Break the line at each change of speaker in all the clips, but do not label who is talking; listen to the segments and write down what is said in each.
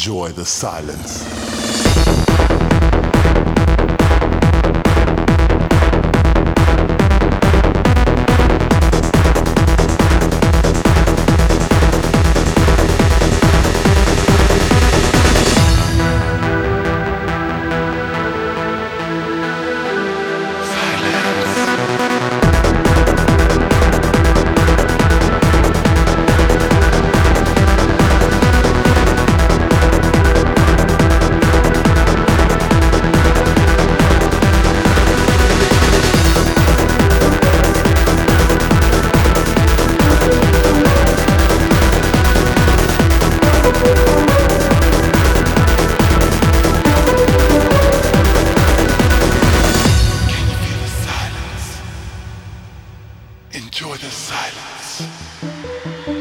enjoy the silence. Enjoy the silence.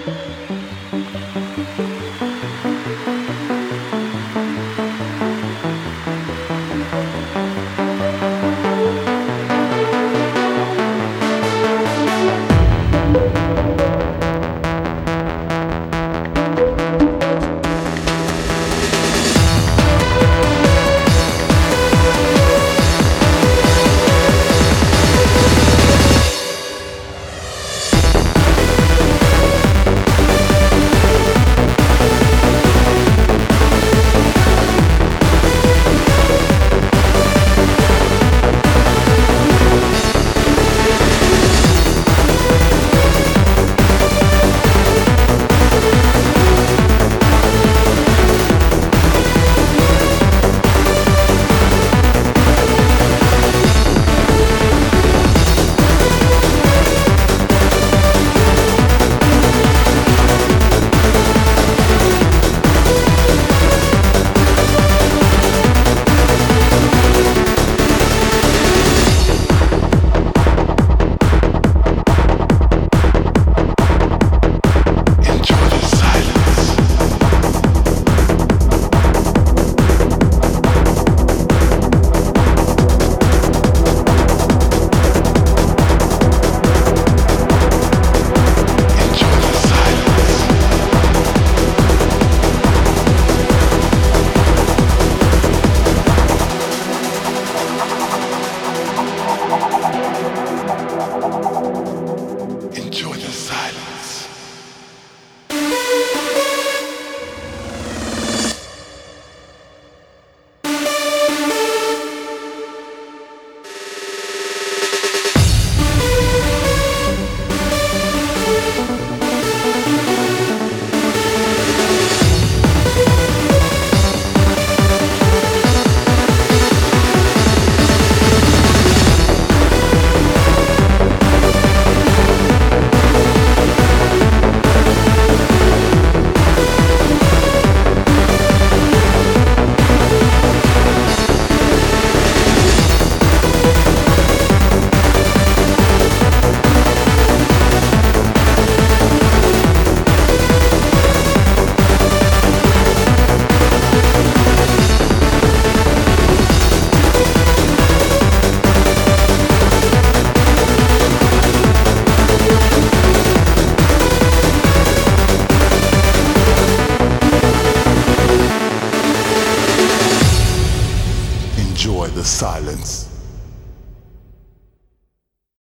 the silence.